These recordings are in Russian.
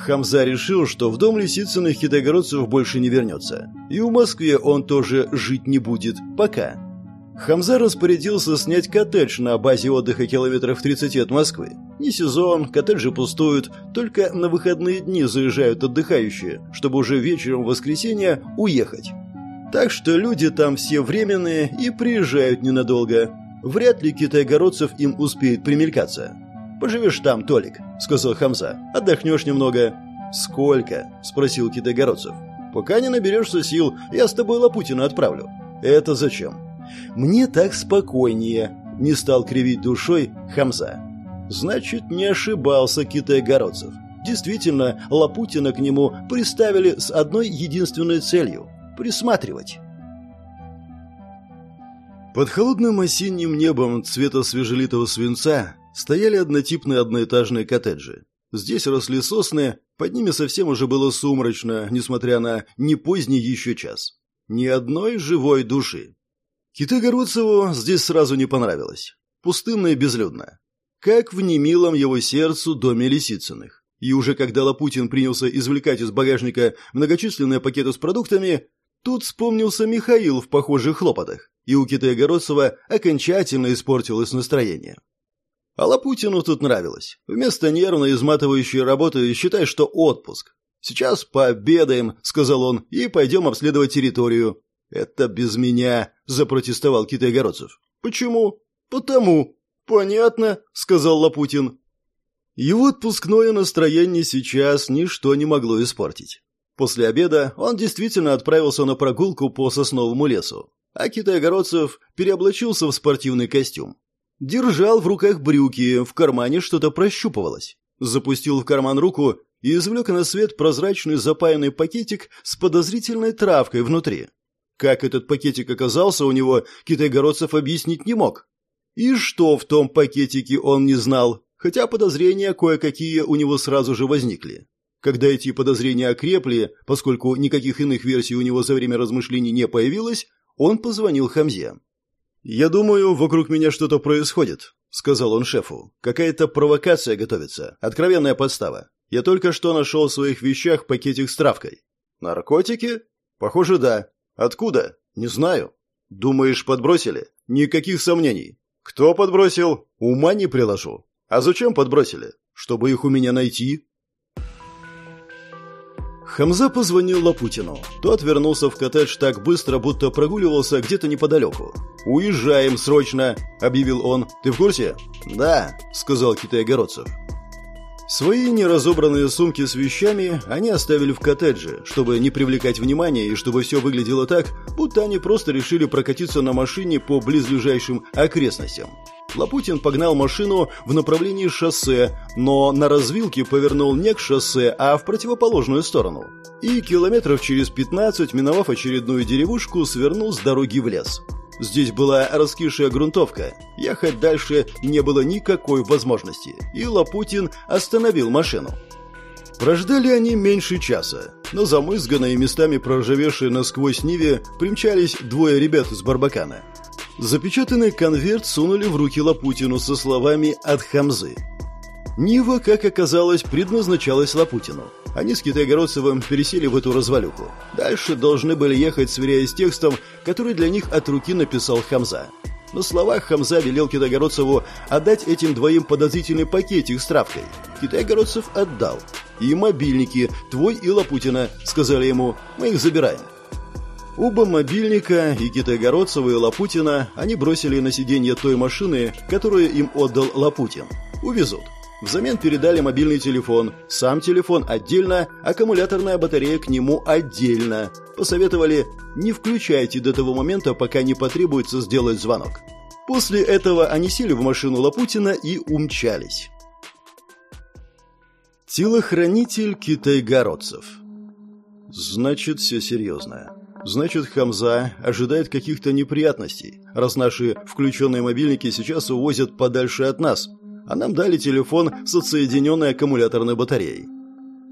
Хамза решил, что в дом Лисицыных китайгородцев больше не вернется. И в Москве он тоже жить не будет. Пока. Хамза распорядился снять коттедж на базе отдыха километров 30 от Москвы. Не сезон, коттеджи пустуют, только на выходные дни заезжают отдыхающие, чтобы уже вечером в воскресенье уехать. Так что люди там все временные и приезжают ненадолго. Вряд ли китайгородцев им успеет примелькаться. «Поживешь там, Толик», — сказал Хамза. «Отдохнешь немного». «Сколько?» — спросил китайгородцев. «Пока не наберешься сил, я с тобой Лапутина отправлю». «Это зачем?» «Мне так спокойнее», — не стал кривить душой Хамза. «Значит, не ошибался китайгородцев. Действительно, Лапутина к нему приставили с одной единственной целью — присматривать». Под холодным осенним небом цвета свежелитого свинца стояли однотипные одноэтажные коттеджи. Здесь росли сосны, под ними совсем уже было сумрачно, несмотря на не поздний еще час. Ни одной живой души. Китайгородцеву здесь сразу не понравилось. Пустынно и безлюдно. Как в немилом его сердцу доме Лисицыных. И уже когда Лапутин принялся извлекать из багажника многочисленные пакеты с продуктами, тут вспомнился Михаил в похожих хлопотах и у Китая-Городцева окончательно испортилось настроение. А Лапутину тут нравилось. Вместо нервной изматывающей работы считай, что отпуск. «Сейчас пообедаем», — сказал он, — «и пойдем обследовать территорию». «Это без меня», — запротестовал Китай-Городцев. «Почему?» «Потому». «Понятно», — сказал Лапутин. Его отпускное настроение сейчас ничто не могло испортить. После обеда он действительно отправился на прогулку по сосновому лесу а Китай-Огородцев переоблачился в спортивный костюм. Держал в руках брюки, в кармане что-то прощупывалось. Запустил в карман руку и извлек на свет прозрачный запаянный пакетик с подозрительной травкой внутри. Как этот пакетик оказался у него, Китай-Городцев объяснить не мог. И что в том пакетике он не знал, хотя подозрения кое-какие у него сразу же возникли. Когда эти подозрения окрепли, поскольку никаких иных версий у него за время размышлений не появилось, он позвонил Хамзе. «Я думаю, вокруг меня что-то происходит», — сказал он шефу. «Какая-то провокация готовится. Откровенная подстава. Я только что нашел в своих вещах пакетик с травкой». «Наркотики?» «Похоже, да. Откуда?» «Не знаю». «Думаешь, подбросили?» «Никаких сомнений». «Кто подбросил?» «Ума не приложу». «А зачем подбросили?» «Чтобы их у меня найти». Хамза позвонил Лапутину. Тот вернулся в коттедж так быстро, будто прогуливался где-то неподалеку. «Уезжаем срочно!» – объявил он. «Ты в курсе?» «Да», – сказал Китай-Огородцев. Свои неразобранные сумки с вещами они оставили в коттедже, чтобы не привлекать внимания и чтобы все выглядело так, будто они просто решили прокатиться на машине по близлежащим окрестностям. Лапутин погнал машину в направлении шоссе, но на развилке повернул не к шоссе, а в противоположную сторону. И километров через 15, миновав очередную деревушку, свернул с дороги в лес. Здесь была раскисшая грунтовка. Ехать дальше не было никакой возможности, и Лапутин остановил машину. Прождали они меньше часа. На замызганной местами проржавевшей насквозь Ниве примчались двое ребят из Барбакана. Запечатанный конверт сунули в руки Лапутину со словами «от Хамзы». Нива, как оказалось, предназначалась Лапутину. Они с Китайгородцевым пересели в эту развалюху. Дальше должны были ехать, сверяясь текстом, который для них от руки написал Хамза. На словах Хамза велел Китайгородцеву отдать этим двоим подозрительный пакетик с травкой. Китайгородцев отдал. «И мобильники, твой и Лапутина», — сказали ему, — «мы их забираем». Оба мобильника, и Китайгородцева, и Лапутина, они бросили на сиденье той машины, которую им отдал Лапутин. Увезут. Взамен передали мобильный телефон. Сам телефон отдельно, аккумуляторная батарея к нему отдельно. Посоветовали, не включайте до того момента, пока не потребуется сделать звонок. После этого они сели в машину Лапутина и умчались. Телохранитель китайгородцев. Значит, все серьезно. Значит, Хамза ожидает каких-то неприятностей, раз наши включенные мобильники сейчас увозят подальше от нас, а нам дали телефон с отсоединенной аккумуляторной батареей.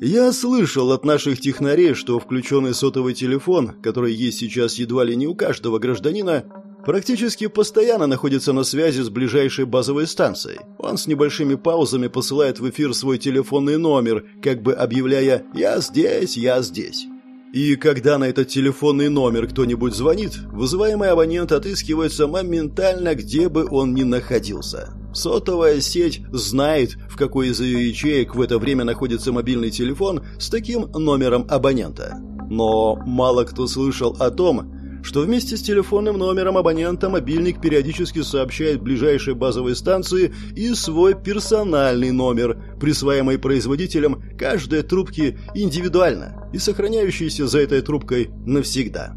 Я слышал от наших технарей, что включенный сотовый телефон, который есть сейчас едва ли не у каждого гражданина, Практически постоянно находится на связи с ближайшей базовой станцией. Он с небольшими паузами посылает в эфир свой телефонный номер, как бы объявляя «Я здесь, я здесь». И когда на этот телефонный номер кто-нибудь звонит, вызываемый абонент отыскивается моментально, где бы он ни находился. Сотовая сеть знает, в какой из ее ячеек в это время находится мобильный телефон с таким номером абонента. Но мало кто слышал о том, что вместе с телефонным номером абонента мобильник периодически сообщает ближайшей базовой станции и свой персональный номер, присваиваемый производителем каждой трубки индивидуально и сохраняющийся за этой трубкой навсегда.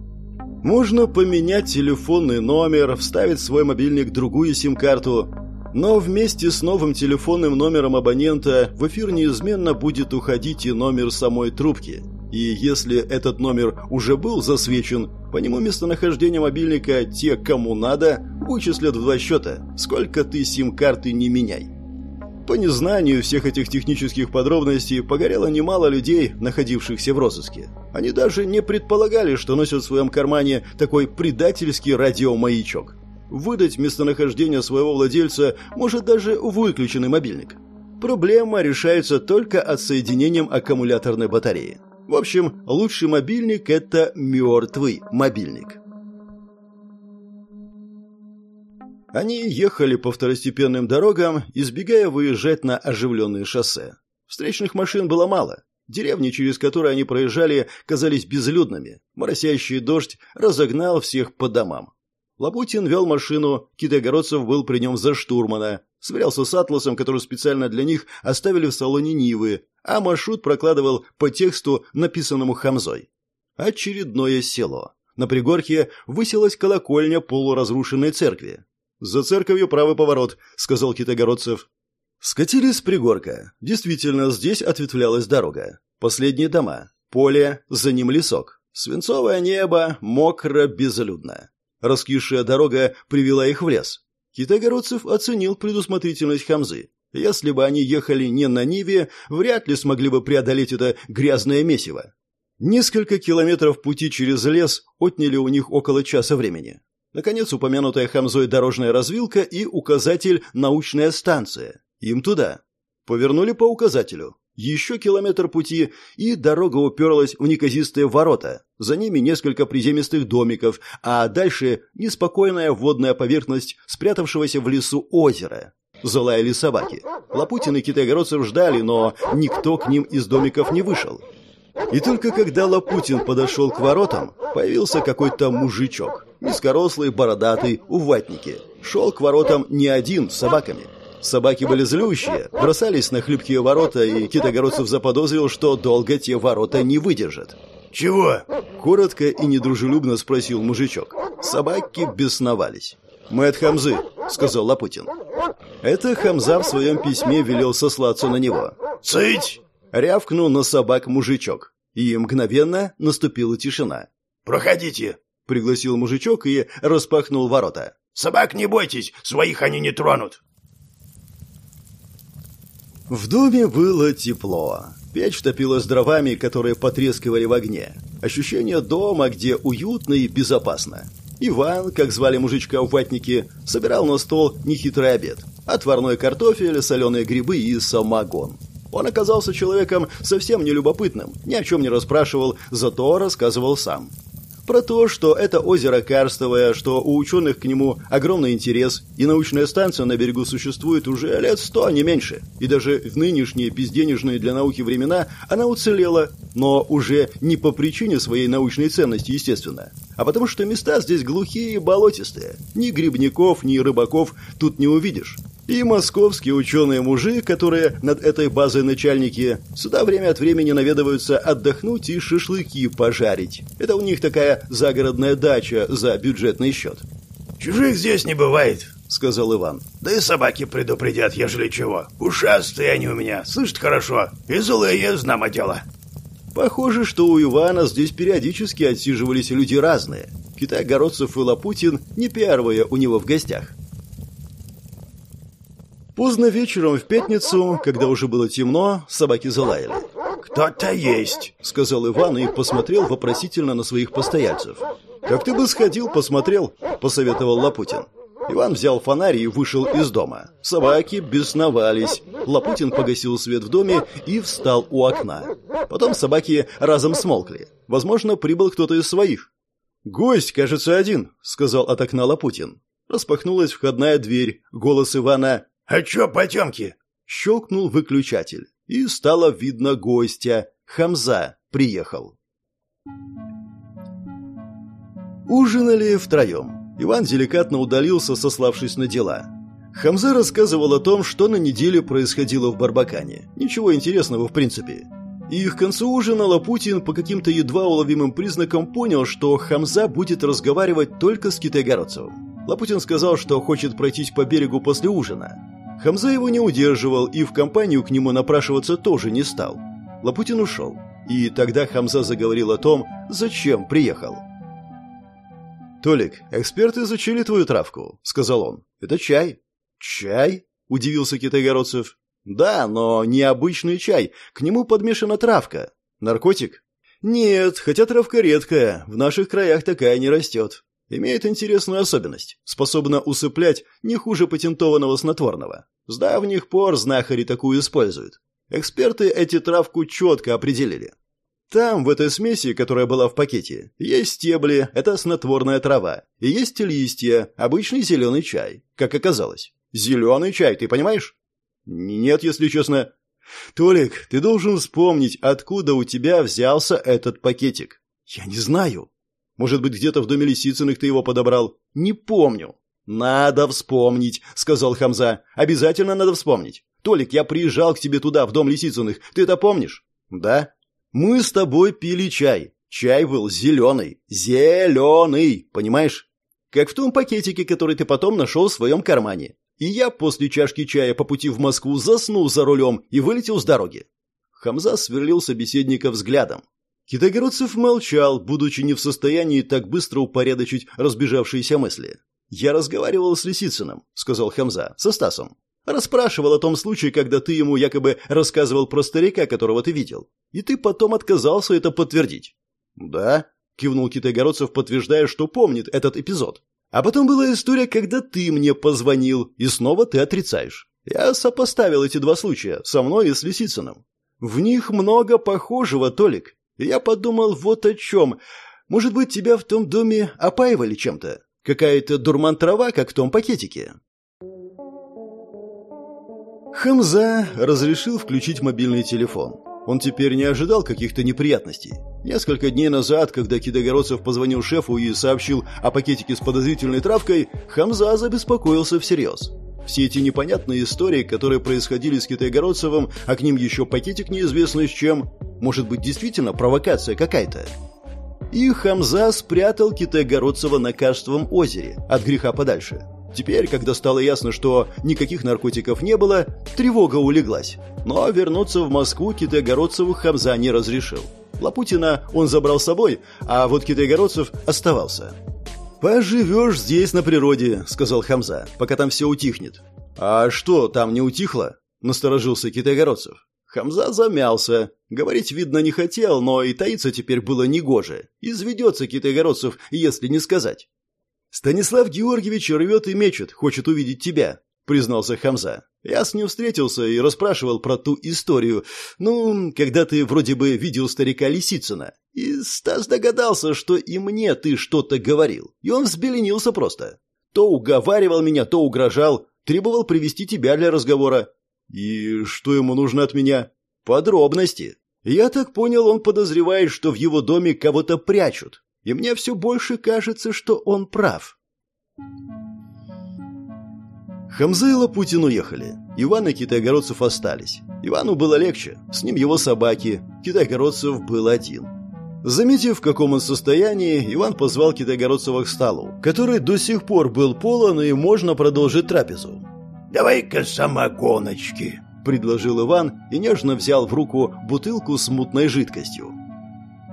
Можно поменять телефонный номер, вставить в свой мобильник другую сим-карту, но вместе с новым телефонным номером абонента в эфир неизменно будет уходить и номер самой трубки – и если этот номер уже был засвечен, по нему местонахождение мобильника те, кому надо, вычислят в два счета, сколько ты сим-карты не меняй. По незнанию всех этих технических подробностей погорело немало людей, находившихся в розыске. Они даже не предполагали, что носят в своем кармане такой предательский радиомаячок. Выдать местонахождение своего владельца может даже выключенный мобильник. Проблема решается только отсоединением аккумуляторной батареи. В общем, лучший мобильник – это мертвый мобильник. Они ехали по второстепенным дорогам, избегая выезжать на оживленные шоссе. Встречных машин было мало. Деревни, через которые они проезжали, казались безлюдными. Моросящий дождь разогнал всех по домам. Лапутин вел машину, Китайгородцев был при нем за штурмана, сверялся с атласом, который специально для них оставили в салоне Нивы, а маршрут прокладывал по тексту, написанному Хамзой. Очередное село. На пригорке высилась колокольня полуразрушенной церкви. «За церковью правый поворот», — сказал Китогородцев. Скатились с пригорка. Действительно, здесь ответвлялась дорога. Последние дома. Поле, за ним лесок. Свинцовое небо, мокро, безлюдно. Раскисшая дорога привела их в лес. Китайгородцев оценил предусмотрительность Хамзы. Если бы они ехали не на Ниве, вряд ли смогли бы преодолеть это грязное месиво. Несколько километров пути через лес отняли у них около часа времени. Наконец, упомянутая Хамзой дорожная развилка и указатель «Научная станция». Им туда. Повернули по указателю. Еще километр пути, и дорога уперлась в неказистые ворота. За ними несколько приземистых домиков, а дальше неспокойная водная поверхность спрятавшегося в лесу озера. Залаяли собаки. Лапутин и Китайгородцев ждали, но никто к ним из домиков не вышел. И только когда Лапутин подошел к воротам, появился какой-то мужичок. Низкорослый, бородатый, у ватники. Шел к воротам не один, с собаками. Собаки были злющие, бросались на хлипкие ворота, и Китогородцев заподозрил, что долго те ворота не выдержат. «Чего?» – коротко и недружелюбно спросил мужичок. Собаки бесновались. «Мы от Хамзы», — сказал Лапутин. Это Хамза в своем письме велел сослаться на него. «Цыть!» — рявкнул на собак мужичок. И мгновенно наступила тишина. «Проходите!» — пригласил мужичок и распахнул ворота. «Собак не бойтесь, своих они не тронут!» В доме было тепло. Печь топилась дровами, которые потрескивали в огне. Ощущение дома, где уютно и безопасно. Иван, как звали мужичка в ватнике, собирал на стол нехитрый обед. Отварной картофель, соленые грибы и самогон. Он оказался человеком совсем нелюбопытным, ни о чем не расспрашивал, зато рассказывал сам. Про то, что это озеро карстовое, что у ученых к нему огромный интерес, и научная станция на берегу существует уже лет сто, не меньше. И даже в нынешние безденежные для науки времена она уцелела, но уже не по причине своей научной ценности, естественно, а потому что места здесь глухие и болотистые. Ни грибников, ни рыбаков тут не увидишь. И московские ученые-мужи, которые над этой базой начальники, сюда время от времени наведываются отдохнуть и шашлыки пожарить. Это у них такая загородная дача за бюджетный счет. «Чужих здесь не бывает», — сказал Иван. «Да и собаки предупредят, ежели чего. Ушастые они у меня, слышат хорошо. И злые, знамо дело». Похоже, что у Ивана здесь периодически отсиживались люди разные. Китай Городцев и Лапутин не первые у него в гостях. Поздно вечером в пятницу, когда уже было темно, собаки залаяли. «Кто-то есть», — сказал Иван и посмотрел вопросительно на своих постояльцев. «Так ты бы сходил, посмотрел», — посоветовал Лапутин. Иван взял фонарь и вышел из дома. Собаки бесновались. Лапутин погасил свет в доме и встал у окна. Потом собаки разом смолкли. Возможно, прибыл кто-то из своих. «Гость, кажется, один», — сказал от окна Лапутин. Распахнулась входная дверь. Голос Ивана «А чё, потёмки?» Щелкнул выключатель. И стало видно гостя. Хамза приехал. Ужинали втроем. Иван деликатно удалился, сославшись на дела. Хамза рассказывал о том, что на неделе происходило в Барбакане. Ничего интересного в принципе. И к концу ужина Лапутин по каким-то едва уловимым признакам понял, что Хамза будет разговаривать только с Китайгородцевым. Лапутин сказал, что хочет пройтись по берегу после ужина. Хамза его не удерживал и в компанию к нему напрашиваться тоже не стал. Лапутин ушел. И тогда Хамза заговорил о том, зачем приехал. «Толик, эксперты изучили твою травку», — сказал он. «Это чай». «Чай?» — удивился Китайгородцев. «Да, но не обычный чай. К нему подмешана травка. Наркотик?» «Нет, хотя травка редкая. В наших краях такая не растет. Имеет интересную особенность. Способна усыплять не хуже патентованного снотворного. С давних пор знахари такую используют. Эксперты эти травку четко определили. Там, в этой смеси, которая была в пакете, есть стебли, это снотворная трава, и есть листья, обычный зеленый чай, как оказалось. Зеленый чай, ты понимаешь? Нет, если честно. Толик, ты должен вспомнить, откуда у тебя взялся этот пакетик. Я не знаю. Может быть, где-то в доме Лисицыных ты его подобрал? Не помню. Надо вспомнить, сказал Хамза. Обязательно надо вспомнить. Толик, я приезжал к тебе туда, в дом Лисицыных. Ты это помнишь? Да. Мы с тобой пили чай. Чай был зеленый. Зеленый, понимаешь? Как в том пакетике, который ты потом нашел в своем кармане. И я после чашки чая по пути в Москву заснул за рулем и вылетел с дороги. Хамза сверлил собеседника взглядом. Китайгородцев молчал, будучи не в состоянии так быстро упорядочить разбежавшиеся мысли. «Я разговаривал с Лисицыным», — сказал Хамза, — «со Стасом. Расспрашивал о том случае, когда ты ему якобы рассказывал про старика, которого ты видел. И ты потом отказался это подтвердить». «Да», — кивнул Китайгородцев, подтверждая, что помнит этот эпизод. А потом была история, когда ты мне позвонил, и снова ты отрицаешь. Я сопоставил эти два случая, со мной и с Лисицыным. В них много похожего, Толик. Я подумал вот о чем. Может быть, тебя в том доме опаивали чем-то? Какая-то дурман-трава, как в том пакетике?» Хамза разрешил включить мобильный телефон. Он теперь не ожидал каких-то неприятностей. Несколько дней назад, когда Кидогородцев позвонил шефу и сообщил о пакетике с подозрительной травкой, Хамза забеспокоился всерьез. Все эти непонятные истории, которые происходили с Китайгородцевым, а к ним еще пакетик неизвестно с чем, может быть действительно провокация какая-то. И Хамза спрятал Китайгородцева на Каштовом озере, от греха подальше. Теперь, когда стало ясно, что никаких наркотиков не было, тревога улеглась. Но вернуться в Москву Китайгородцеву Хамза не разрешил. Лапутина он забрал с собой, а вот Китайгородцев оставался. «Поживешь здесь, на природе», — сказал Хамза, — «пока там все утихнет». «А что, там не утихло?» — насторожился Китайгородцев. Хамза замялся. Говорить, видно, не хотел, но и таиться теперь было негоже. Изведется Китайгородцев, если не сказать. «Станислав Георгиевич рвет и мечет, хочет увидеть тебя», — признался Хамза. «Я с ним встретился и расспрашивал про ту историю. Ну, когда ты вроде бы видел старика Лисицына. И Стас догадался, что и мне ты что-то говорил. И он взбеленился просто. То уговаривал меня, то угрожал, требовал привести тебя для разговора. И что ему нужно от меня? Подробности. Я так понял, он подозревает, что в его доме кого-то прячут и мне все больше кажется, что он прав. Хамза и Лапутин уехали. Иван и Китайгородцев остались. Ивану было легче, с ним его собаки. Китайгородцев был один. Заметив, в каком он состоянии, Иван позвал Китайгородцева к столу, который до сих пор был полон и можно продолжить трапезу. «Давай-ка самогоночки», — предложил Иван и нежно взял в руку бутылку с мутной жидкостью.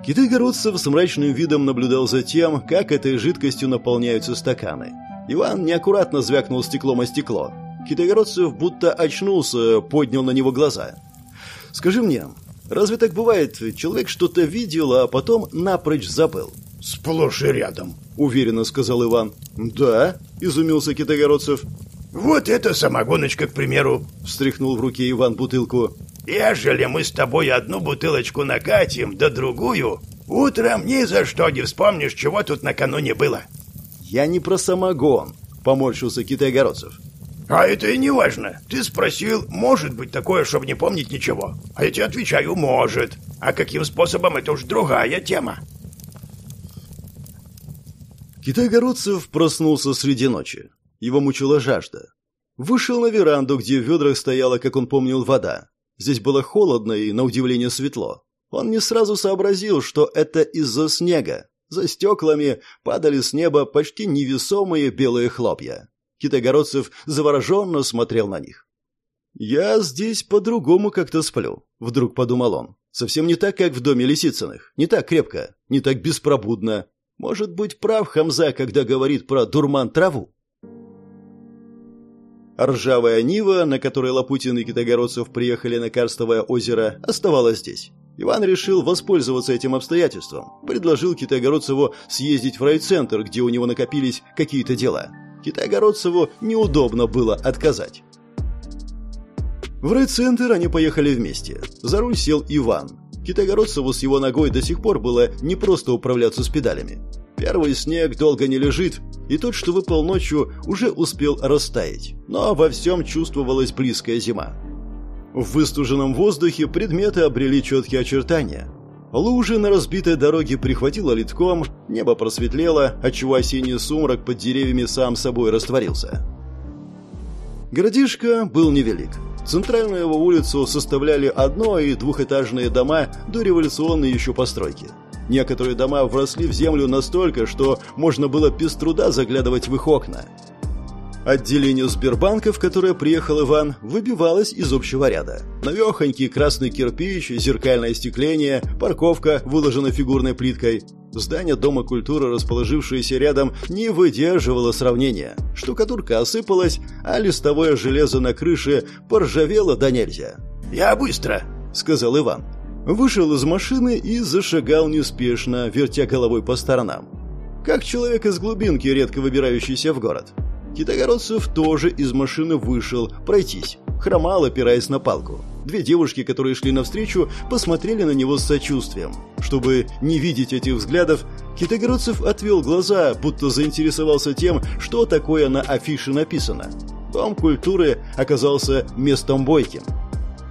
Китайгородцев с мрачным видом наблюдал за тем, как этой жидкостью наполняются стаканы. Иван неаккуратно звякнул стеклом о стекло. Китайгородцев будто очнулся, поднял на него глаза. «Скажи мне, разве так бывает? Человек что-то видел, а потом напрочь забыл. сплошь и рядом», — уверенно сказал Иван. «Да?» — изумился Китайгородцев. «Вот это самогоночка, к примеру», — встряхнул в руке Иван бутылку. «Ежели мы с тобой одну бутылочку накатим, да другую, утром ни за что не вспомнишь, чего тут накануне было». «Я не про самогон», — поморщился Китайгородцев. «А это и не важно. Ты спросил, может быть такое, чтобы не помнить ничего. А я тебе отвечаю, может. А каким способом, это уж другая тема». Китайгородцев проснулся среди ночи. Его мучила жажда. Вышел на веранду, где в ведрах стояла, как он помнил, вода. Здесь было холодно и, на удивление, светло. Он не сразу сообразил, что это из-за снега. За стеклами падали с неба почти невесомые белые хлопья. Китайгородцев завороженно смотрел на них. «Я здесь по-другому как-то сплю», — вдруг подумал он. «Совсем не так, как в доме Лисицыных. Не так крепко, не так беспробудно. Может быть, прав Хамза, когда говорит про дурман-траву?» Ржавая Нива, на которой Лапутин и Китайгородцев приехали на Карстовое озеро, оставалась здесь. Иван решил воспользоваться этим обстоятельством. Предложил Китайгородцеву съездить в райцентр, где у него накопились какие-то дела. Китайгородцеву неудобно было отказать. В райцентр они поехали вместе. За руль сел Иван. Китайгородцеву с его ногой до сих пор было непросто управляться с педалями. Первый снег долго не лежит, и тот, что выпал ночью, уже успел растаять. Но во всем чувствовалась близкая зима. В выстуженном воздухе предметы обрели четкие очертания. Лужи на разбитой дороге прихватило литком, небо просветлело, отчего осенний сумрак под деревьями сам собой растворился. Городишко был невелик. Центральную его улицу составляли одно- и двухэтажные дома до революционной еще постройки. Некоторые дома вросли в землю настолько, что можно было без труда заглядывать в их окна. Отделение Сбербанка, в которое приехал Иван, выбивалось из общего ряда. Навехонький красный кирпич, зеркальное остекление, парковка, выложена фигурной плиткой. Здание Дома культуры, расположившееся рядом, не выдерживало сравнения. Штукатурка осыпалась, а листовое железо на крыше поржавело до нельзя. «Я быстро», — сказал Иван. Вышел из машины и зашагал неспешно, вертя головой по сторонам. Как человек из глубинки, редко выбирающийся в город. Китайгородцев тоже из машины вышел пройтись, хромал, опираясь на палку. Две девушки, которые шли навстречу, посмотрели на него с сочувствием. Чтобы не видеть этих взглядов, Китайгородцев отвел глаза, будто заинтересовался тем, что такое на афише написано. Дом культуры оказался местом бойким.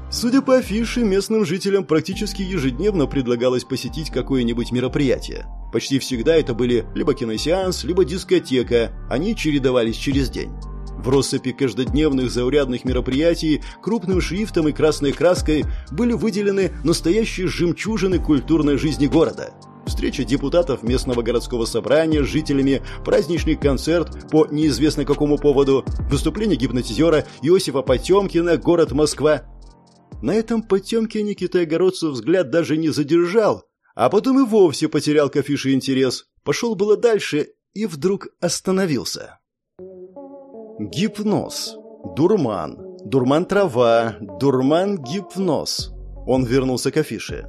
Судя по афише, местным жителям практически ежедневно предлагалось посетить какое-нибудь мероприятие. Почти всегда это были либо киносеанс, либо дискотека, они чередовались через день. В россыпи каждодневных заурядных мероприятий крупным шрифтом и красной краской были выделены настоящие жемчужины культурной жизни города. Встреча депутатов местного городского собрания с жителями, праздничный концерт по неизвестно какому поводу, выступление гипнотизера Иосифа Потемкина «Город Москва», на этом Потемкине Китай-Городцев взгляд даже не задержал, а потом и вовсе потерял к афише интерес. Пошел было дальше и вдруг остановился. Гипноз. Дурман. Дурман-трава. Дурман-гипноз. Он вернулся к афише.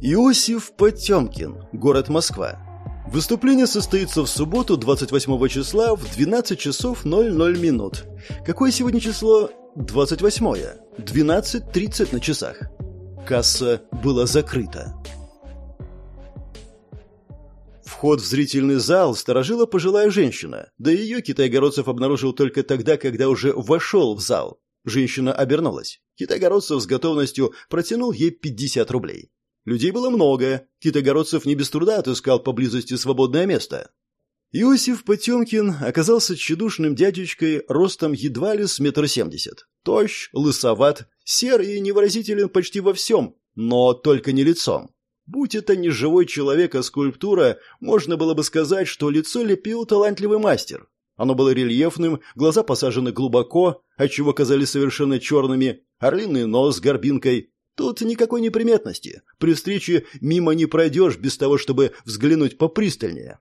Иосиф Потемкин. Город Москва. Выступление состоится в субботу, 28 числа, в 12 часов 00 минут. Какое сегодня число? 28-е. 12.30 на часах. Касса была закрыта. Вход в зрительный зал сторожила пожилая женщина, да ее Китайгородцев обнаружил только тогда, когда уже вошел в зал. Женщина обернулась. Китайгородцев с готовностью протянул ей 50 рублей. Людей было много. Китайгородцев не без труда отыскал поблизости свободное место. Иосиф Потемкин оказался тщедушным дядечкой ростом едва ли с метр семьдесят. Тощ, лысоват, сер и невыразителен почти во всем, но только не лицом. Будь это не живой человек, а скульптура, можно было бы сказать, что лицо лепил талантливый мастер. Оно было рельефным, глаза посажены глубоко, отчего казались совершенно черными, орлиный нос с горбинкой, Тут никакой неприметности. При встрече мимо не пройдешь без того, чтобы взглянуть попристальнее.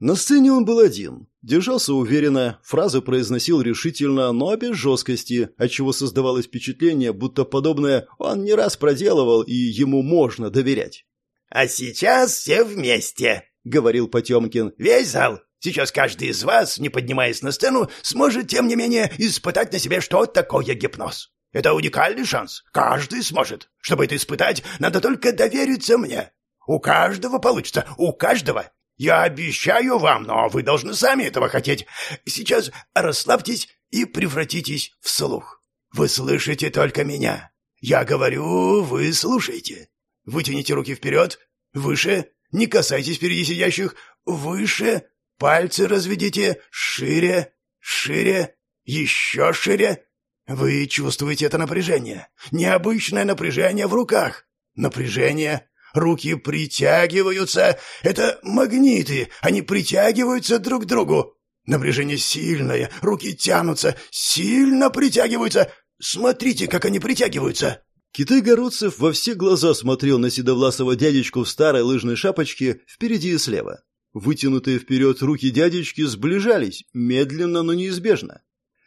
На сцене он был один. Держался уверенно, фразы произносил решительно, но без жесткости, отчего создавалось впечатление, будто подобное он не раз проделывал и ему можно доверять. «А сейчас все вместе», — говорил Потемкин. «Весь зал. Сейчас каждый из вас, не поднимаясь на сцену, сможет, тем не менее, испытать на себе, что такое гипноз. Это уникальный шанс. Каждый сможет. Чтобы это испытать, надо только довериться мне. У каждого получится. У каждого. Я обещаю вам, но вы должны сами этого хотеть. Сейчас расслабьтесь и превратитесь в слух. Вы слышите только меня. Я говорю, вы слушаете. Вытяните руки вперед, выше, не касайтесь впереди сидящих, выше, пальцы разведите, шире, шире, еще шире. Вы чувствуете это напряжение, необычное напряжение в руках. Напряжение, руки притягиваются, это магниты, они притягиваются друг к другу. Напряжение сильное, руки тянутся, сильно притягиваются. Смотрите, как они притягиваются. Китай-городцев во все глаза смотрел на седовласого дядечку в старой лыжной шапочке впереди и слева. Вытянутые вперед руки дядечки сближались, медленно, но неизбежно.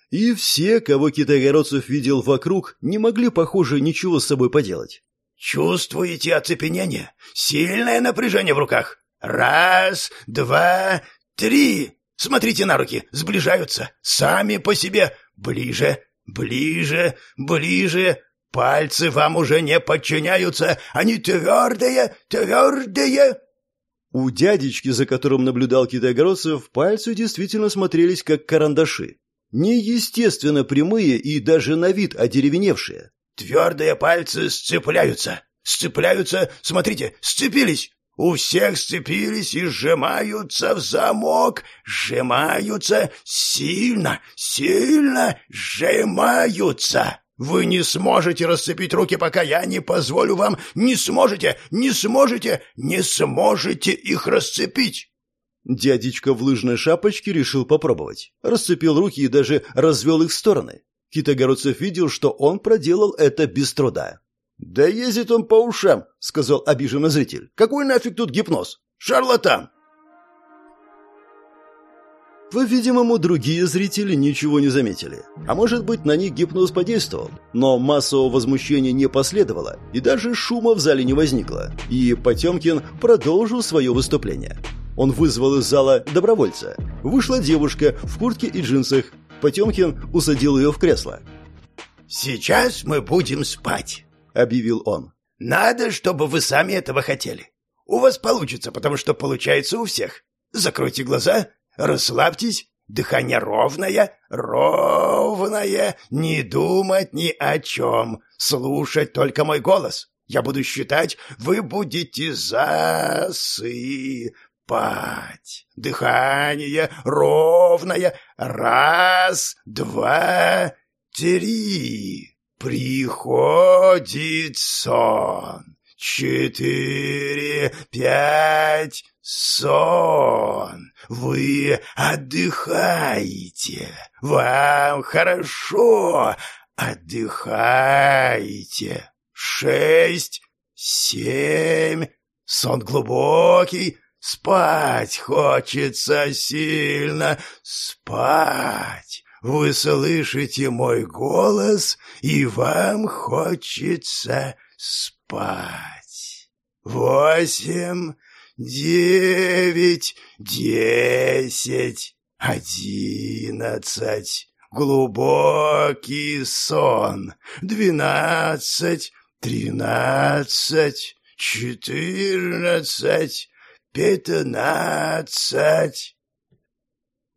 И все, кого Китай-городцев видел вокруг, не могли, похоже, ничего с собой поделать. «Чувствуете оцепенение? Сильное напряжение в руках? Раз, два, три!» Смотрите на руки, сближаются, сами по себе. Ближе, ближе, ближе. Пальцы вам уже не подчиняются, они твердые, твердые. У дядечки, за которым наблюдал Китайгородцев, пальцы действительно смотрелись как карандаши. Неестественно прямые и даже на вид одеревеневшие. Твердые пальцы сцепляются. Сцепляются, смотрите, сцепились. У всех сцепились и сжимаются в замок, сжимаются сильно, сильно сжимаются. Вы не сможете расцепить руки, пока я не позволю вам. Не сможете, не сможете, не сможете их расцепить. Дядечка в лыжной шапочке решил попробовать. Расцепил руки и даже развел их в стороны. Китогородцев видел, что он проделал это без труда. «Да ездит он по ушам», — сказал обиженный зритель. «Какой нафиг тут гипноз? Шарлатан!» По-видимому, другие зрители ничего не заметили. А может быть, на них гипноз подействовал. Но массового возмущения не последовало, и даже шума в зале не возникло. И Потемкин продолжил свое выступление. Он вызвал из зала добровольца. Вышла девушка в куртке и джинсах. Потемкин усадил ее в кресло. «Сейчас мы будем спать». — объявил он. «Надо, чтобы вы сами этого хотели. У вас получится, потому что получается у всех. Закройте глаза, расслабьтесь, дыхание ровное, ровное, не думать ни о чем, слушать только мой голос. Я буду считать, вы будете засыпать. Дыхание ровное. Раз, два, три. Приходит сон. Четыре, пять, сон. Вы отдыхаете. Вам хорошо. Отдыхаете. Шесть, семь. Сон глубокий. Спать хочется сильно. Спать. Вы слышите мой голос, и вам хочется спать. Восемь, девять, десять, одиннадцать. Глубокий сон. Двенадцать, тринадцать, четырнадцать, пятнадцать.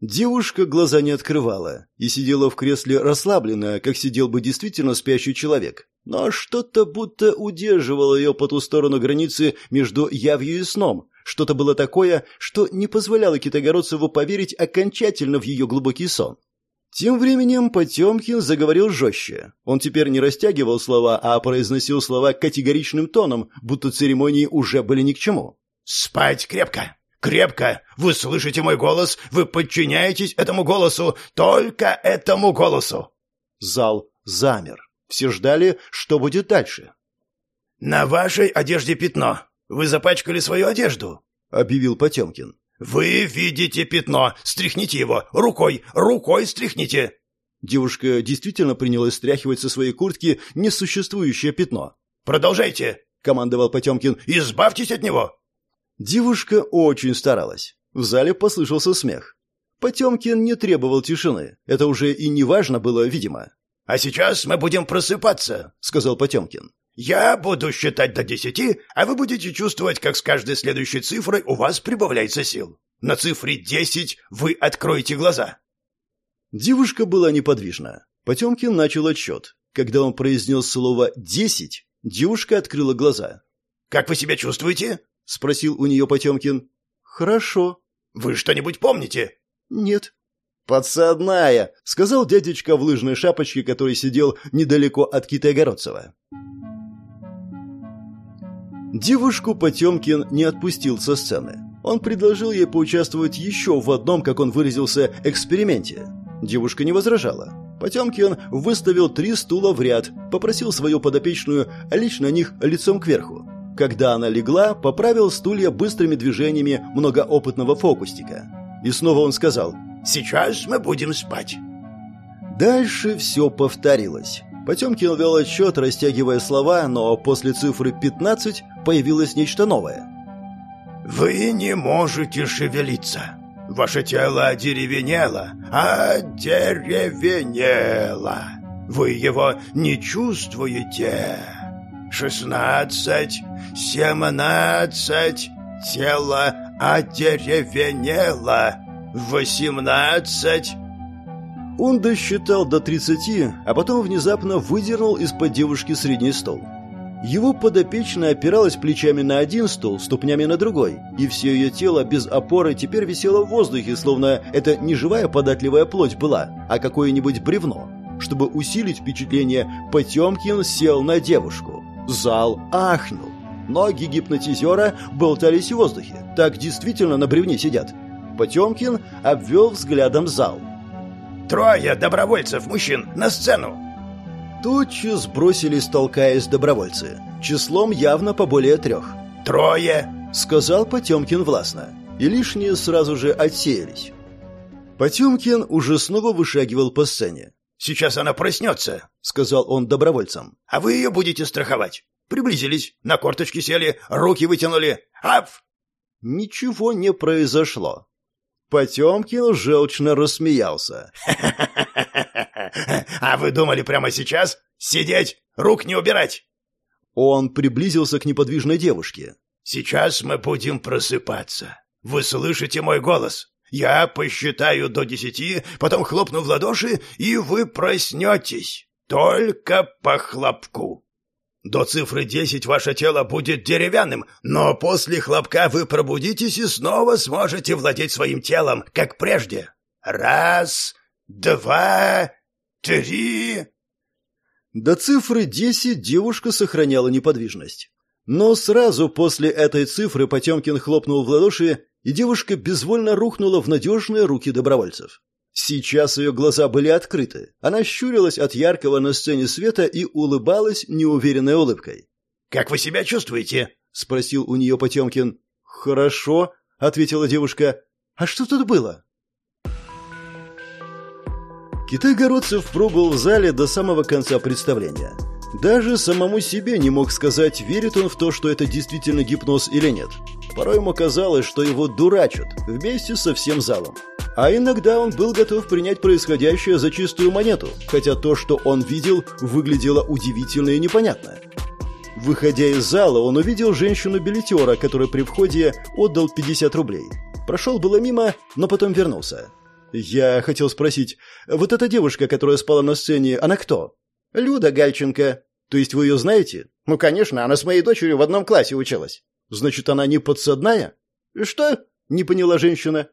Девушка глаза не открывала и сидела в кресле расслабленная, как сидел бы действительно спящий человек. Но что-то будто удерживало ее по ту сторону границы между явью и сном. Что-то было такое, что не позволяло Китогородцеву поверить окончательно в ее глубокий сон. Тем временем Потемкин заговорил жестче. Он теперь не растягивал слова, а произносил слова категоричным тоном, будто церемонии уже были ни к чему. «Спать крепко! Крепко! Вы слышите мой голос? Вы подчиняетесь этому голосу! Только этому голосу!» Зал замер. Все ждали, что будет дальше. «На вашей одежде пятно. Вы запачкали свою одежду», — объявил Потемкин. «Вы видите пятно. Стряхните его. Рукой, рукой стряхните». Девушка действительно принялась стряхивать со своей куртки несуществующее пятно. «Продолжайте», — командовал Потемкин. «Избавьтесь от него». Девушка очень старалась. В зале послышался смех. Потемкин не требовал тишины. Это уже и не важно было, видимо. «А сейчас мы будем просыпаться», — сказал Потемкин. «Я буду считать до десяти, а вы будете чувствовать, как с каждой следующей цифрой у вас прибавляется сил. На цифре десять вы откроете глаза». Девушка была неподвижна. Потемкин начал отсчет. Когда он произнес слово «десять», девушка открыла глаза. «Как вы себя чувствуете?» — спросил у нее Потемкин. «Хорошо». «Вы что-нибудь помните?» «Нет». «Подсадная», — сказал дядечка в лыжной шапочке, который сидел недалеко от Китая-Городцева. Девушку Потемкин не отпустил со сцены. Он предложил ей поучаствовать еще в одном, как он выразился, эксперименте. Девушка не возражала. Потемкин выставил три стула в ряд, попросил свою подопечную лечь на них лицом кверху. Когда она легла, поправил стулья быстрыми движениями многоопытного фокусника. И снова он сказал «Сейчас мы будем спать». Дальше все повторилось. Потемкин вел отсчет, растягивая слова, но после цифры 15 появилось нечто новое. «Вы не можете шевелиться. Ваше тело одеревенело, одеревенело. Вы его не чувствуете. Шестнадцать, семнадцать, тело одеревенело. Восемнадцать, он досчитал до тридцати, а потом внезапно выдернул из-под девушки средний стол. Его подопечная опиралась плечами на один стол, ступнями на другой, и все ее тело без опоры теперь висело в воздухе, словно это не живая податливая плоть была, а какое-нибудь бревно. Чтобы усилить впечатление, Потемкин сел на девушку. Зал ахнул. Ноги гипнотизера болтались в воздухе. Так действительно на бревне сидят. Потемкин обвел взглядом зал. Трое добровольцев, мужчин, на сцену!» Тотчас бросились, толкаясь добровольцы. Числом явно по более трех. «Трое!» — сказал Потемкин властно. И лишние сразу же отсеялись. Потемкин уже снова вышагивал по сцене. «Сейчас она проснется», — сказал он добровольцам. «А вы ее будете страховать». Приблизились, на корточки сели, руки вытянули. Ап! Ничего не произошло. Потемкин желчно рассмеялся. «А вы думали прямо сейчас? Сидеть, рук не убирать!» Он приблизился к неподвижной девушке. «Сейчас мы будем просыпаться. Вы слышите мой голос? Я посчитаю до десяти, потом хлопну в ладоши, и вы проснетесь. Только по хлопку». До цифры 10 ваше тело будет деревянным, но после хлопка вы пробудитесь и снова сможете владеть своим телом, как прежде. Раз, два, три...» До цифры 10 девушка сохраняла неподвижность. Но сразу после этой цифры Потемкин хлопнул в ладоши, и девушка безвольно рухнула в надежные руки добровольцев. Сейчас ее глаза были открыты. Она щурилась от яркого на сцене света и улыбалась неуверенной улыбкой. «Как вы себя чувствуете?» — спросил у нее Потемкин. «Хорошо», — ответила девушка. «А что тут было?» Китай-городцев пробыл в зале до самого конца представления. Даже самому себе не мог сказать, верит он в то, что это действительно гипноз или нет. Порой ему казалось, что его дурачат, вместе со всем залом. А иногда он был готов принять происходящее за чистую монету, хотя то, что он видел, выглядело удивительно и непонятно. Выходя из зала, он увидел женщину-билетера, которая при входе отдал 50 рублей. Прошел было мимо, но потом вернулся. «Я хотел спросить, вот эта девушка, которая спала на сцене, она кто?» «Люда Гальченко». «То есть вы ее знаете?» «Ну, конечно, она с моей дочерью в одном классе училась». «Значит, она не подсадная?» «Что?» — не поняла женщина.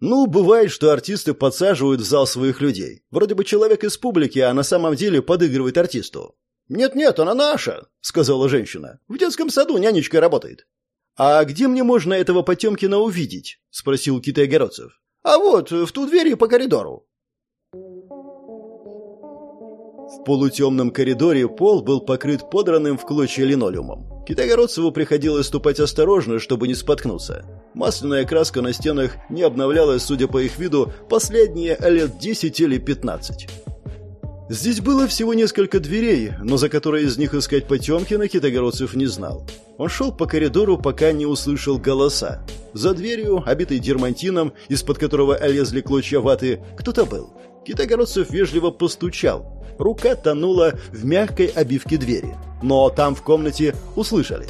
Ну, бывает, что артисты подсаживают в зал своих людей. Вроде бы человек из публики, а на самом деле подыгрывает артисту. «Нет-нет, она наша», — сказала женщина. «В детском саду нянечкой работает». «А где мне можно этого Потемкина увидеть?» — спросил Китай-Городцев. «А вот, в ту дверь по коридору». В полутемном коридоре пол был покрыт подранным в клочья линолеумом. Китайгородцеву приходилось ступать осторожно, чтобы не споткнуться. Масляная краска на стенах не обновлялась, судя по их виду, последние лет 10 или 15. Здесь было всего несколько дверей, но за которой из них искать Потемкина Китогородцев не знал. Он шел по коридору, пока не услышал голоса. За дверью, обитой дермантином, из-под которого лезли клочья ваты, кто-то был. Китогородцев вежливо постучал. Рука тонула в мягкой обивке двери. Но там в комнате услышали.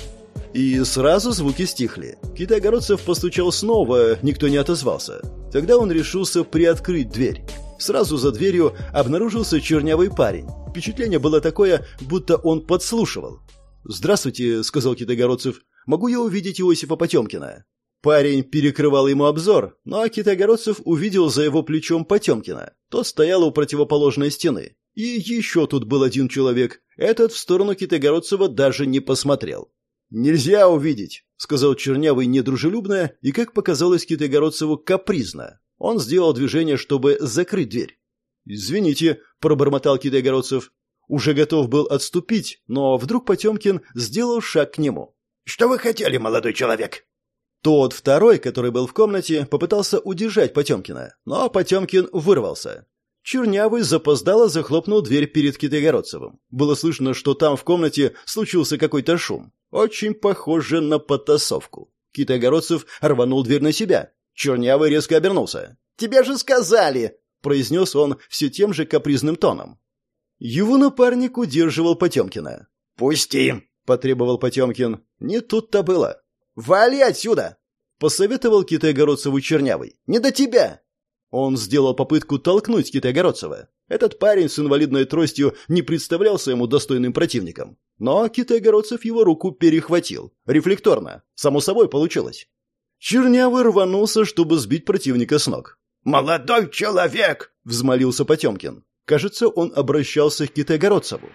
И сразу звуки стихли. Китогородцев постучал снова, никто не отозвался. Тогда он решился приоткрыть дверь. Сразу за дверью обнаружился чернявый парень. Впечатление было такое, будто он подслушивал. «Здравствуйте», — сказал Китогородцев. «Могу я увидеть Иосифа Потемкина?» Парень перекрывал ему обзор, но Китогородцев увидел за его плечом Потемкина. Тот стоял у противоположной стены. И еще тут был один человек. Этот в сторону Китогородцева даже не посмотрел. «Нельзя увидеть», — сказал Чернявый недружелюбно и, как показалось Китогородцеву, капризно. Он сделал движение, чтобы закрыть дверь. «Извините», — пробормотал Китайгородцев. Уже готов был отступить, но вдруг Потемкин сделал шаг к нему. «Что вы хотели, молодой человек?» Тот второй, который был в комнате, попытался удержать Потемкина, но Потемкин вырвался. Чернявый запоздало захлопнул дверь перед Китайгородцевым. Было слышно, что там в комнате случился какой-то шум. Очень похоже на потасовку. Китайгородцев рванул дверь на себя. Чернявый резко обернулся. «Тебе же сказали!» — произнес он все тем же капризным тоном. Его напарник удерживал Потемкина. «Пусти!» — потребовал Потемкин. Не тут-то было. «Вали отсюда!» — посоветовал Китайгородцеву Чернявый. «Не до тебя!» Он сделал попытку толкнуть Китайгородцева. Этот парень с инвалидной тростью не представлялся ему достойным противником. Но Китайгородцев его руку перехватил. Рефлекторно. Само собой получилось. Чернявый рванулся, чтобы сбить противника с ног. «Молодой человек!» — взмолился Потемкин. Кажется, он обращался к Китайгородцеву.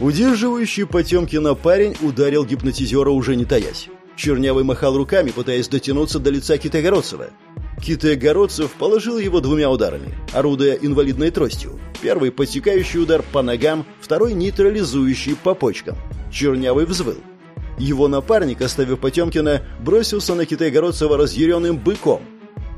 Удерживающий Потемкина парень ударил гипнотизера уже не таясь. Чернявый махал руками, пытаясь дотянуться до лица Китайгородцева. Китайгородцев положил его двумя ударами, орудуя инвалидной тростью. Первый подсекающий удар по ногам, второй нейтрализующий по почкам. Чернявый взвыл. Его напарник, оставив Потемкина, бросился на Китайгородцева разъяренным быком.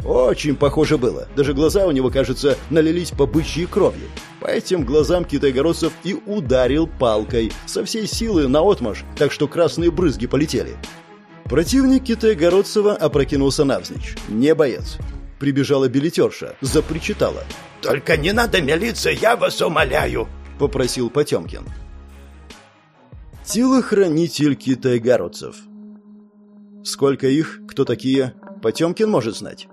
Очень похоже было. Даже глаза у него, кажется, налились по бычьей кровью. По этим глазам Китайгородцев и ударил палкой со всей силы на отмаш, так что красные брызги полетели. Противник Китайгородцева опрокинулся навзничь. Не боец. Прибежала билетерша, запричитала. «Только не надо мелиться, я вас умоляю!» — попросил Потемкин. Телохранитель китайгородцев. Сколько их, кто такие, Потемкин может знать.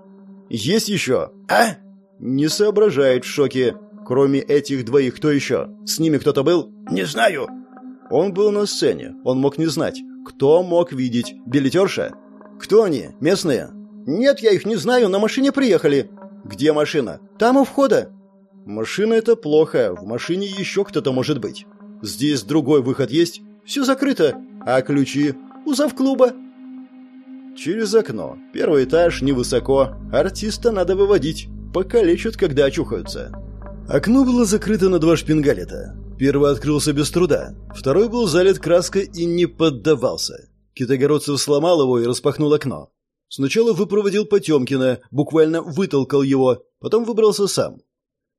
Есть еще? А? Не соображает в шоке. Кроме этих двоих, кто еще? С ними кто-то был? Не знаю. Он был на сцене, он мог не знать. Кто мог видеть? Билетерша? Кто они? Местные? Нет, я их не знаю, на машине приехали. Где машина? Там у входа. Машина это плохо, в машине еще кто-то может быть. Здесь другой выход есть? Все закрыто. А ключи? У завклуба. Через окно. Первый этаж, невысоко. Артиста надо выводить. Покалечат, когда очухаются. Окно было закрыто на два шпингалета. Первый открылся без труда. Второй был залит краской и не поддавался. Китогородцев сломал его и распахнул окно. Сначала выпроводил Потемкина, буквально вытолкал его, потом выбрался сам.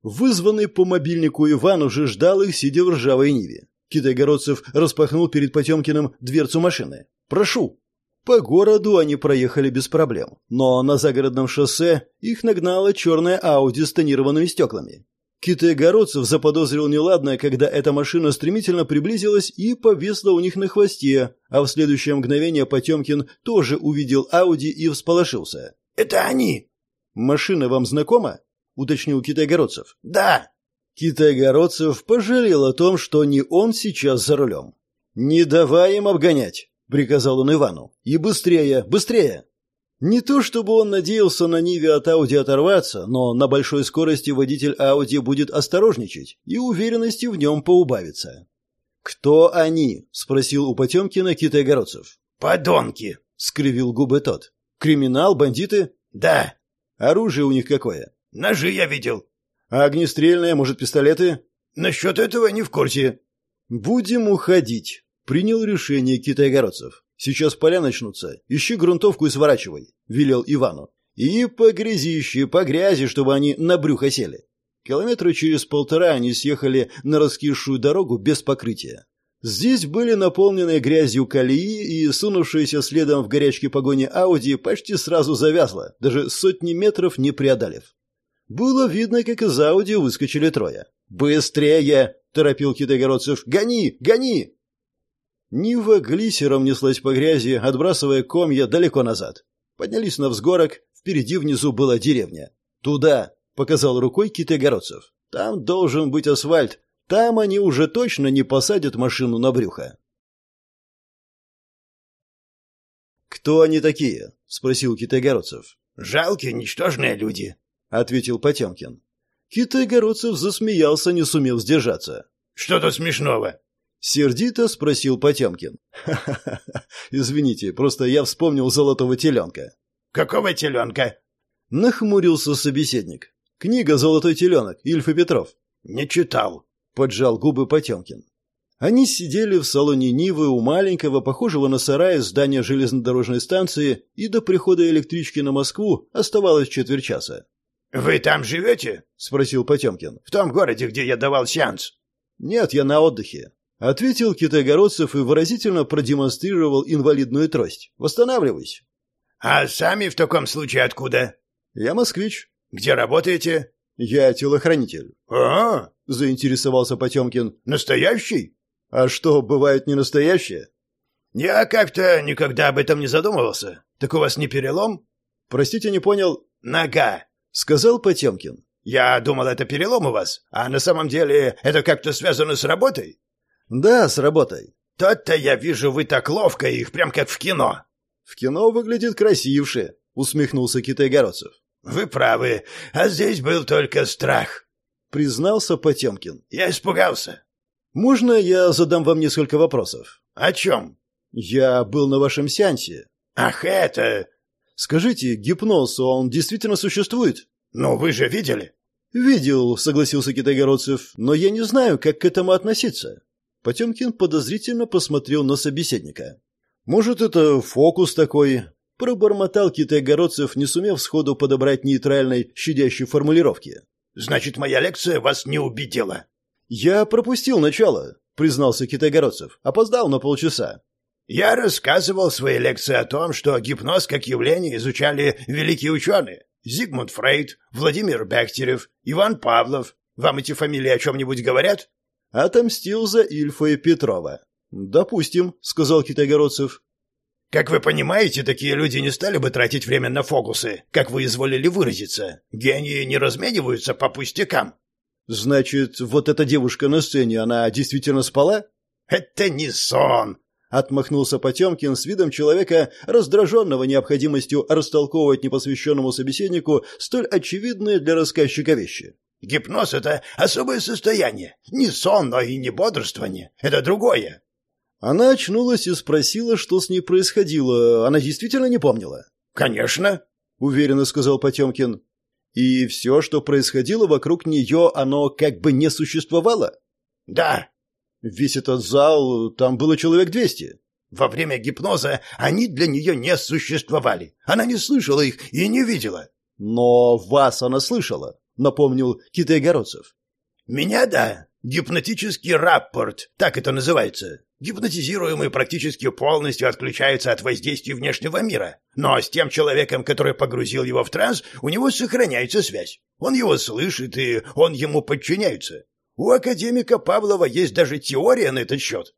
Вызванный по мобильнику Иван уже ждал их, сидя в ржавой ниве. Китайгородцев распахнул перед Потемкиным дверцу машины. «Прошу!» По городу они проехали без проблем, но на загородном шоссе их нагнала черная Ауди с тонированными стеклами. Китайгородцев заподозрил неладное, когда эта машина стремительно приблизилась и повисла у них на хвосте, а в следующее мгновение Потемкин тоже увидел Ауди и всполошился. «Это они!» «Машина вам знакома?» — уточнил Китайгородцев. «Да!» Китайгородцев пожалел о том, что не он сейчас за рулем. «Не давай им обгонять», — приказал он Ивану. «И быстрее, быстрее!» Не то чтобы он надеялся на Ниве от Ауди оторваться, но на большой скорости водитель Ауди будет осторожничать, и уверенности в нем поубавится. «Кто они?» — спросил у Потемкина Китайгородцев. «Подонки!» — скривил губы тот. «Криминал, бандиты?» «Да». «Оружие у них какое?» «Ножи я видел». А огнестрельные, может, пистолеты? Насчет этого не в курсе. Будем уходить. Принял решение китайгородцев. Сейчас поля начнутся. Ищи грунтовку и сворачивай, велел Ивану. И по грязище, по грязи, чтобы они на брюхо сели. Километра через полтора они съехали на раскисшую дорогу без покрытия. Здесь были наполнены грязью колеи, и сунувшаяся следом в горячке погони Ауди почти сразу завязла, даже сотни метров не преодолев. Было видно, как из Ауди выскочили трое. «Быстрее!» — торопил Китайгородцев. «Гони! Гони!» Нива глиссером неслась по грязи, отбрасывая комья далеко назад. Поднялись на взгорок, впереди внизу была деревня. «Туда!» — показал рукой Китайгородцев. «Там должен быть асфальт, там они уже точно не посадят машину на брюхо. «Кто они такие?» — спросил Китайгородцев. «Жалкие, ничтожные люди», — ответил Потемкин. Китайгородцев засмеялся, не сумев сдержаться. «Что-то смешного». Сердито спросил Потемкин. «Ха-ха-ха, извините, просто я вспомнил золотого теленка». «Какого теленка?» Нахмурился собеседник. «Книга «Золотой теленок» Ильф и Петров». «Не читал». — поджал губы Потемкин. Они сидели в салоне Нивы у маленького, похожего на сарай здания железнодорожной станции, и до прихода электрички на Москву оставалось четверть часа. «Вы там живете?» — спросил Потемкин. «В том городе, где я давал сеанс?» «Нет, я на отдыхе», — ответил Китайгородцев и выразительно продемонстрировал инвалидную трость. «Восстанавливайся». «А сами в таком случае откуда?» «Я москвич». «Где работаете?» «Я телохранитель». «А, — заинтересовался Потемкин. «Настоящий?» «А что, бывает не настоящее?» «Я как-то никогда об этом не задумывался. Так у вас не перелом?» «Простите, не понял». «Нога», — сказал Потемкин. «Я думал, это перелом у вас, а на самом деле это как-то связано с работой?» «Да, с работой». «Тот-то я вижу, вы так ловко их, прям как в кино». «В кино выглядит красивше», — усмехнулся Китайгородцев. «Вы правы, а здесь был только страх», — признался Потемкин. «Я испугался». «Можно я задам вам несколько вопросов?» «О чем?» «Я был на вашем сеансе». «Ах, это...» «Скажите, гипноз, он действительно существует?» «Ну, вы же видели?» «Видел», — согласился Китайгородцев, «но я не знаю, как к этому относиться». Потемкин подозрительно посмотрел на собеседника. «Может, это фокус такой, Пробормотал китайгородцев, не сумев сходу подобрать нейтральной, щадящей формулировки. «Значит, моя лекция вас не убедила?» «Я пропустил начало», — признался китайгородцев. «Опоздал на полчаса». «Я рассказывал в своей лекции о том, что гипноз как явление изучали великие ученые. Зигмунд Фрейд, Владимир Бехтерев, Иван Павлов. Вам эти фамилии о чем-нибудь говорят?» «Отомстил за Ильфа и Петрова». «Допустим», — сказал китайгородцев. Как вы понимаете, такие люди не стали бы тратить время на фокусы, как вы изволили выразиться. Гении не размениваются по пустякам. Значит, вот эта девушка на сцене, она действительно спала? Это не сон, отмахнулся Потемкин с видом человека, раздраженного необходимостью растолковывать непосвященному собеседнику столь очевидные для рассказчика вещи. Гипноз — это особое состояние. Не сон, но и не бодрствование. Это другое. Она очнулась и спросила, что с ней происходило. Она действительно не помнила? «Конечно», — уверенно сказал Потемкин. «И все, что происходило вокруг нее, оно как бы не существовало?» «Да». «Весь этот зал, там было человек двести». «Во время гипноза они для нее не существовали. Она не слышала их и не видела». «Но вас она слышала», — напомнил Китайгородцев. «Меня — да. Гипнотический рапорт, так это называется. Гипнотизируемый практически полностью отключается от воздействия внешнего мира. Но с тем человеком, который погрузил его в транс, у него сохраняется связь. Он его слышит, и он ему подчиняется. У академика Павлова есть даже теория на этот счет.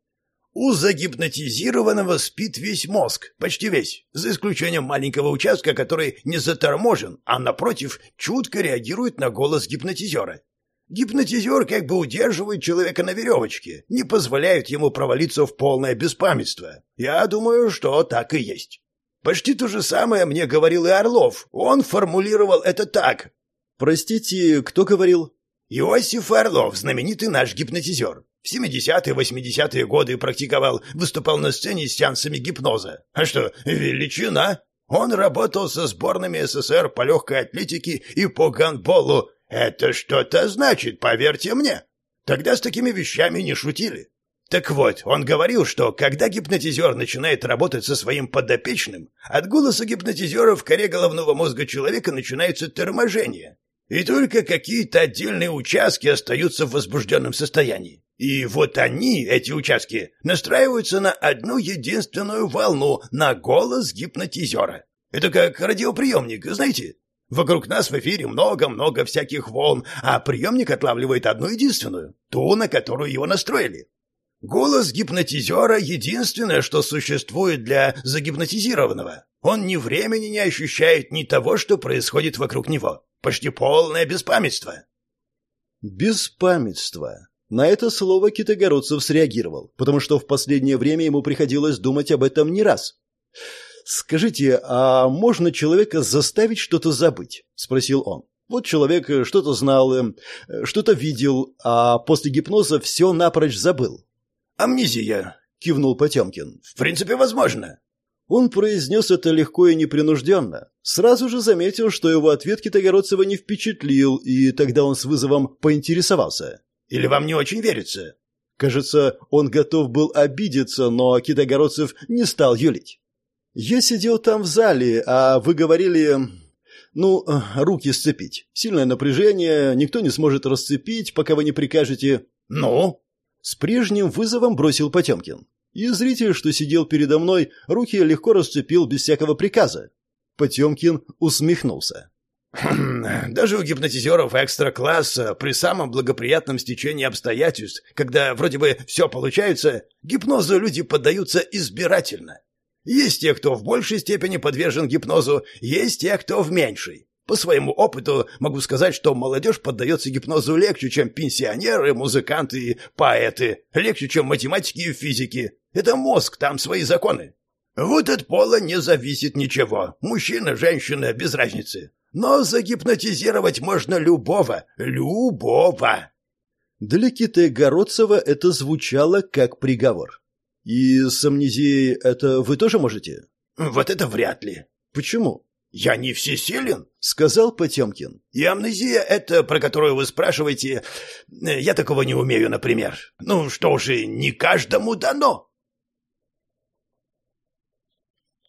У загипнотизированного спит весь мозг, почти весь, за исключением маленького участка, который не заторможен, а, напротив, чутко реагирует на голос гипнотизера. Гипнотизер как бы удерживает человека на веревочке, не позволяет ему провалиться в полное беспамятство. Я думаю, что так и есть. Почти то же самое мне говорил и Орлов. Он формулировал это так. Простите, кто говорил? Иосиф Орлов, знаменитый наш гипнотизер. В 70-е, 80-е годы практиковал, выступал на сцене с сеансами гипноза. А что, величина? Он работал со сборными СССР по легкой атлетике и по гандболу, это что-то значит, поверьте мне. Тогда с такими вещами не шутили. Так вот, он говорил, что когда гипнотизер начинает работать со своим подопечным, от голоса гипнотизера в коре головного мозга человека начинается торможение. И только какие-то отдельные участки остаются в возбужденном состоянии. И вот они, эти участки, настраиваются на одну единственную волну, на голос гипнотизера. Это как радиоприемник, знаете? Вокруг нас в эфире много-много всяких волн, а приемник отлавливает одну единственную, ту, на которую его настроили. Голос гипнотизера — единственное, что существует для загипнотизированного. Он ни времени не ощущает, ни того, что происходит вокруг него. Почти полное беспамятство. Беспамятство. На это слово Китогородцев среагировал, потому что в последнее время ему приходилось думать об этом не раз. «Скажите, а можно человека заставить что-то забыть?» – спросил он. Вот человек что-то знал, э, что-то видел, а после гипноза все напрочь забыл. «Амнезия», — кивнул Потемкин. «В принципе, возможно». Он произнес это легко и непринужденно. Сразу же заметил, что его ответ Китогородцева не впечатлил, и тогда он с вызовом поинтересовался. «Или вам не очень верится?» Кажется, он готов был обидеться, но Китогородцев не стал юлить. «Я сидел там в зале, а вы говорили... Ну, руки сцепить. Сильное напряжение, никто не сможет расцепить, пока вы не прикажете...» «Ну?» С прежним вызовом бросил Потемкин. И зритель, что сидел передо мной, руки легко расцепил без всякого приказа. Потемкин усмехнулся. «Хм, «Даже у гипнотизеров экстра-класса при самом благоприятном стечении обстоятельств, когда вроде бы все получается, гипнозу люди поддаются избирательно. Есть те, кто в большей степени подвержен гипнозу, есть те, кто в меньшей. По своему опыту могу сказать, что молодежь поддается гипнозу легче, чем пенсионеры, музыканты и поэты, легче, чем математики и физики. Это мозг, там свои законы. Вот от пола не зависит ничего. Мужчина, женщина, без разницы. Но загипнотизировать можно любого. Любого. Для Киты Городцева это звучало как приговор. И с амнезией это вы тоже можете? Вот это вряд ли. Почему? «Я не всесилен», — сказал Потемкин. «И амнезия — это, про которую вы спрашиваете, я такого не умею, например. Ну, что же, не каждому дано».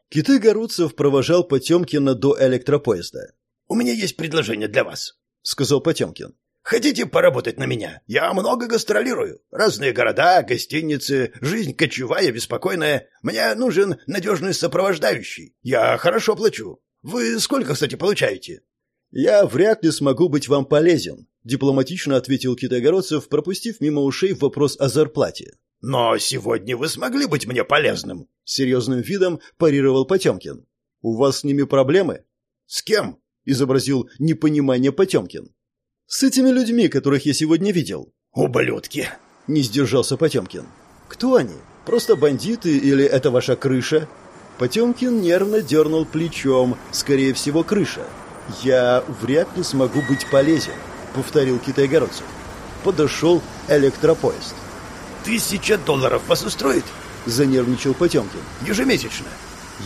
Киты Горуцев провожал Потемкина до электропоезда. «У меня есть предложение для вас», — сказал Потемкин. «Хотите поработать на меня? Я много гастролирую. Разные города, гостиницы, жизнь кочевая, беспокойная. Мне нужен надежный сопровождающий. Я хорошо плачу. Вы сколько, кстати, получаете? Я вряд ли смогу быть вам полезен, дипломатично ответил Китайгородцев, пропустив мимо ушей вопрос о зарплате. Но сегодня вы смогли быть мне полезным, серьезным видом парировал Потемкин. У вас с ними проблемы? С кем? изобразил непонимание Потемкин. С этими людьми, которых я сегодня видел. Ублюдки, не сдержался Потемкин. Кто они? Просто бандиты или это ваша крыша? Потемкин нервно дернул плечом, скорее всего, крыша. «Я вряд ли смогу быть полезен», — повторил китайгородцев. Подошел электропоезд. «Тысяча долларов вас устроит?» — занервничал Потемкин. «Ежемесячно».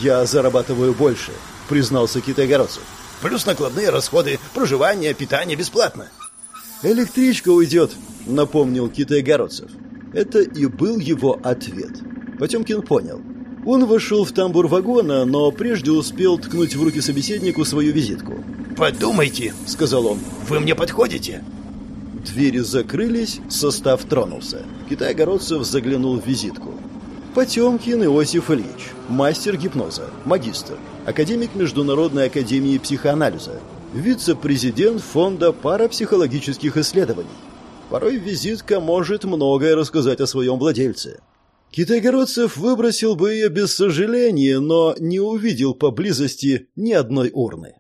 «Я зарабатываю больше», — признался китайгородцев. «Плюс накладные расходы, проживание, питание бесплатно». «Электричка уйдет», — напомнил китайгородцев. Это и был его ответ. Потемкин понял. Он вошел в тамбур вагона, но прежде успел ткнуть в руки собеседнику свою визитку. «Подумайте», — сказал он, — «вы мне подходите?» Двери закрылись, состав тронулся. Китай-городцев заглянул в визитку. Потемкин Иосиф Ильич, мастер гипноза, магистр, академик Международной академии психоанализа, вице-президент фонда парапсихологических исследований. Порой визитка может многое рассказать о своем владельце. Китайгородцев выбросил бы ее без сожаления, но не увидел поблизости ни одной урны.